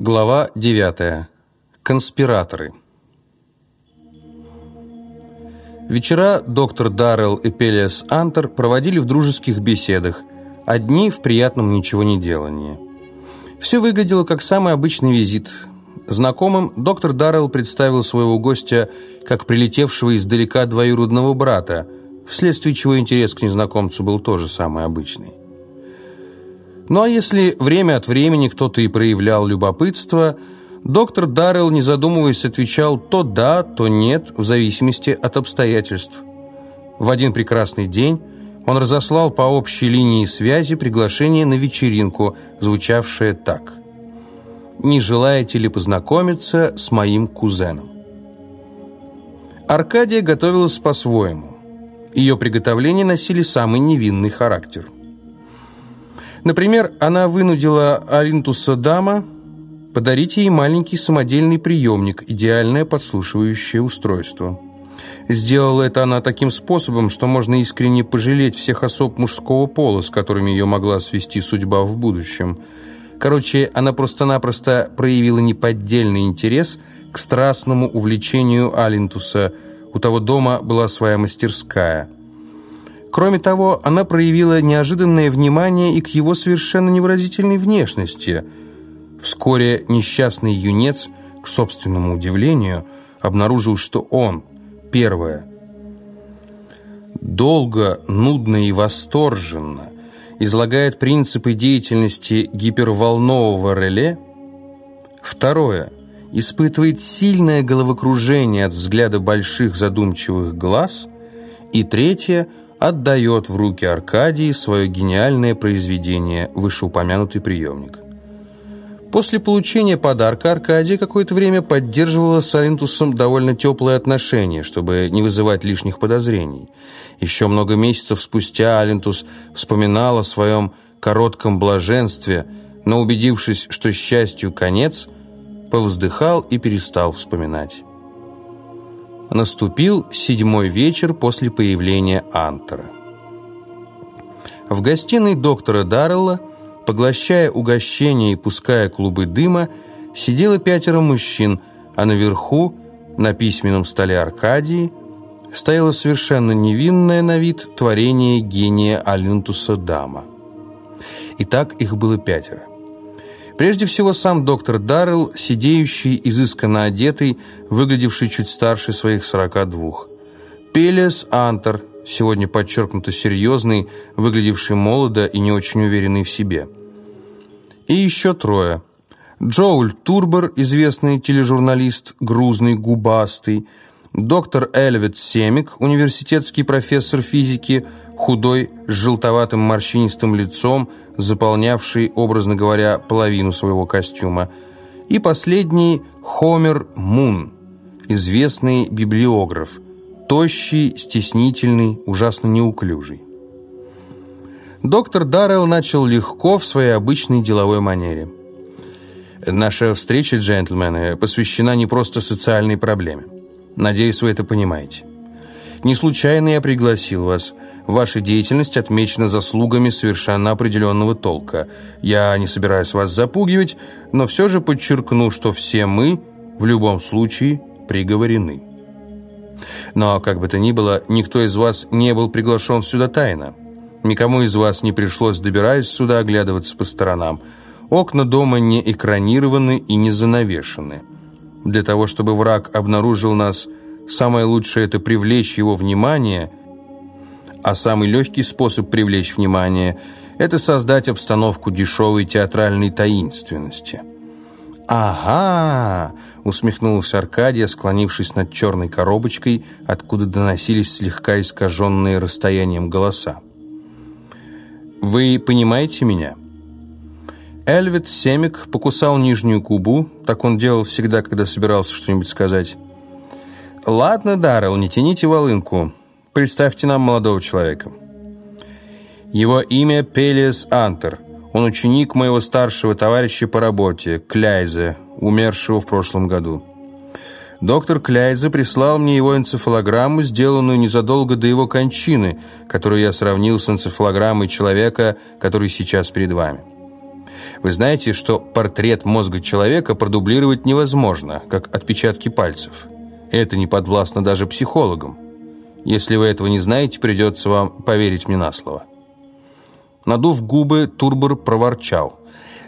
Глава 9. Конспираторы. Вечера доктор Даррелл и Пелиас Антер проводили в дружеских беседах, одни в приятном ничего не делании. Все выглядело как самый обычный визит. Знакомым доктор Даррелл представил своего гостя как прилетевшего издалека двоюродного брата, вследствие чего интерес к незнакомцу был тоже самый обычный. Ну а если время от времени кто-то и проявлял любопытство, доктор Даррелл, не задумываясь, отвечал то да, то нет, в зависимости от обстоятельств. В один прекрасный день он разослал по общей линии связи приглашение на вечеринку, звучавшее так. «Не желаете ли познакомиться с моим кузеном?» Аркадия готовилась по-своему. Ее приготовления носили самый невинный характер – Например, она вынудила Алинтуса Дама подарить ей маленький самодельный приемник, идеальное подслушивающее устройство. Сделала это она таким способом, что можно искренне пожалеть всех особ мужского пола, с которыми ее могла свести судьба в будущем. Короче, она просто-напросто проявила неподдельный интерес к страстному увлечению Алинтуса. У того дома была своя мастерская – Кроме того, она проявила неожиданное внимание и к его совершенно невыразительной внешности. Вскоре несчастный юнец, к собственному удивлению, обнаружил, что он, первое, долго, нудно и восторженно излагает принципы деятельности гиперволнового реле, второе, испытывает сильное головокружение от взгляда больших задумчивых глаз, и третье – отдает в руки Аркадии свое гениальное произведение, вышеупомянутый приемник. После получения подарка Аркадия какое-то время поддерживала с Алинтусом довольно теплые отношения, чтобы не вызывать лишних подозрений. Еще много месяцев спустя Алинтус вспоминал о своем коротком блаженстве, но, убедившись, что счастью конец, повздыхал и перестал вспоминать. Наступил седьмой вечер после появления Антера. В гостиной доктора Даррелла, поглощая угощение и пуская клубы дыма, сидело пятеро мужчин, а наверху, на письменном столе Аркадии, стояло совершенно невинное на вид творение гения Алюнтуса Дама. Итак, их было пятеро. Прежде всего сам доктор Даррелл, сидеющий, изысканно одетый, выглядевший чуть старше своих сорока двух. Пелес Антер, сегодня подчеркнуто серьезный, выглядевший молодо и не очень уверенный в себе. И еще трое. Джоуль Турбер, известный тележурналист, грузный, губастый, доктор Эльвет Семик, университетский профессор физики, худой, с желтоватым морщинистым лицом, заполнявший, образно говоря, половину своего костюма. И последний – Хомер Мун, известный библиограф, тощий, стеснительный, ужасно неуклюжий. Доктор Даррелл начал легко в своей обычной деловой манере. «Наша встреча, джентльмены, посвящена не просто социальной проблеме. Надеюсь, вы это понимаете. Не случайно я пригласил вас – Ваша деятельность отмечена заслугами совершенно определенного толка. Я не собираюсь вас запугивать, но все же подчеркну, что все мы в любом случае приговорены. Но, как бы то ни было, никто из вас не был приглашен сюда тайно. Никому из вас не пришлось, добираясь сюда, оглядываться по сторонам. Окна дома не экранированы и не занавешены. Для того, чтобы враг обнаружил нас, самое лучшее – это привлечь его внимание – а самый легкий способ привлечь внимание – это создать обстановку дешевой театральной таинственности. «Ага!» – усмехнулся Аркадия, склонившись над черной коробочкой, откуда доносились слегка искаженные расстоянием голоса. «Вы понимаете меня?» Эльвит Семик покусал нижнюю губу, так он делал всегда, когда собирался что-нибудь сказать. «Ладно, Даррелл, не тяните волынку. Представьте нам молодого человека. Его имя Пелиас Антер. Он ученик моего старшего товарища по работе, Кляйзе, умершего в прошлом году. Доктор Кляйзе прислал мне его энцефалограмму, сделанную незадолго до его кончины, которую я сравнил с энцефалограммой человека, который сейчас перед вами. Вы знаете, что портрет мозга человека продублировать невозможно, как отпечатки пальцев. Это не подвластно даже психологам. Если вы этого не знаете, придется вам поверить мне на слово. Надув губы, Турбор проворчал.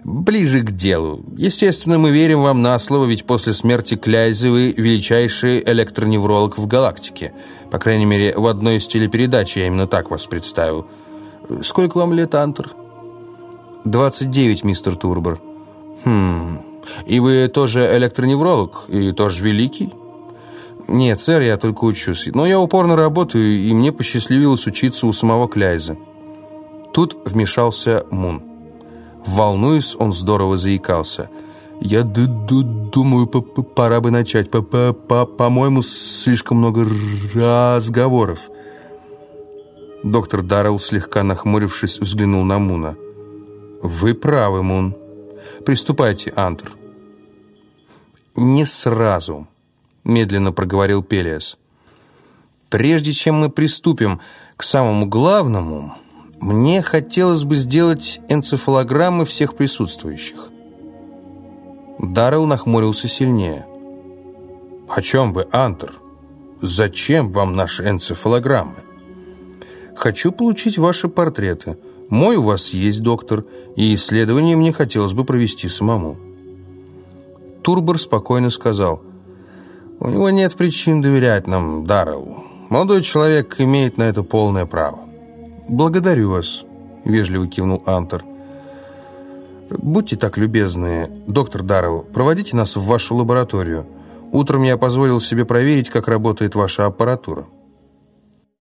«Ближе к делу. Естественно, мы верим вам на слово, ведь после смерти Кляйзы вы величайший электроневролог в галактике. По крайней мере, в одной из телепередач я именно так вас представил. Сколько вам лет, Антер?» «29, мистер Турбор». «Хм... И вы тоже электроневролог? И тоже великий?» «Нет, сэр, я только учусь. Но я упорно работаю, и мне посчастливилось учиться у самого Кляйза». Тут вмешался Мун. Волнуясь, он здорово заикался. «Я д -д думаю, п -п пора бы начать. По-моему, слишком много разговоров». Доктор Даррелл, слегка нахмурившись, взглянул на Муна. «Вы правы, Мун. Приступайте, Антр». «Не сразу», — медленно проговорил Пелиас. «Прежде чем мы приступим к самому главному, мне хотелось бы сделать энцефалограммы всех присутствующих». Даррелл нахмурился сильнее. «О чем вы, Антр? Зачем вам наши энцефалограммы?» «Хочу получить ваши портреты. Мой у вас есть, доктор, и исследование мне хотелось бы провести самому». Турбор спокойно сказал, «У него нет причин доверять нам, Дарреллу. Молодой человек имеет на это полное право». «Благодарю вас», — вежливо кивнул Антер. «Будьте так любезны, доктор Даррелл, проводите нас в вашу лабораторию. Утром я позволил себе проверить, как работает ваша аппаратура».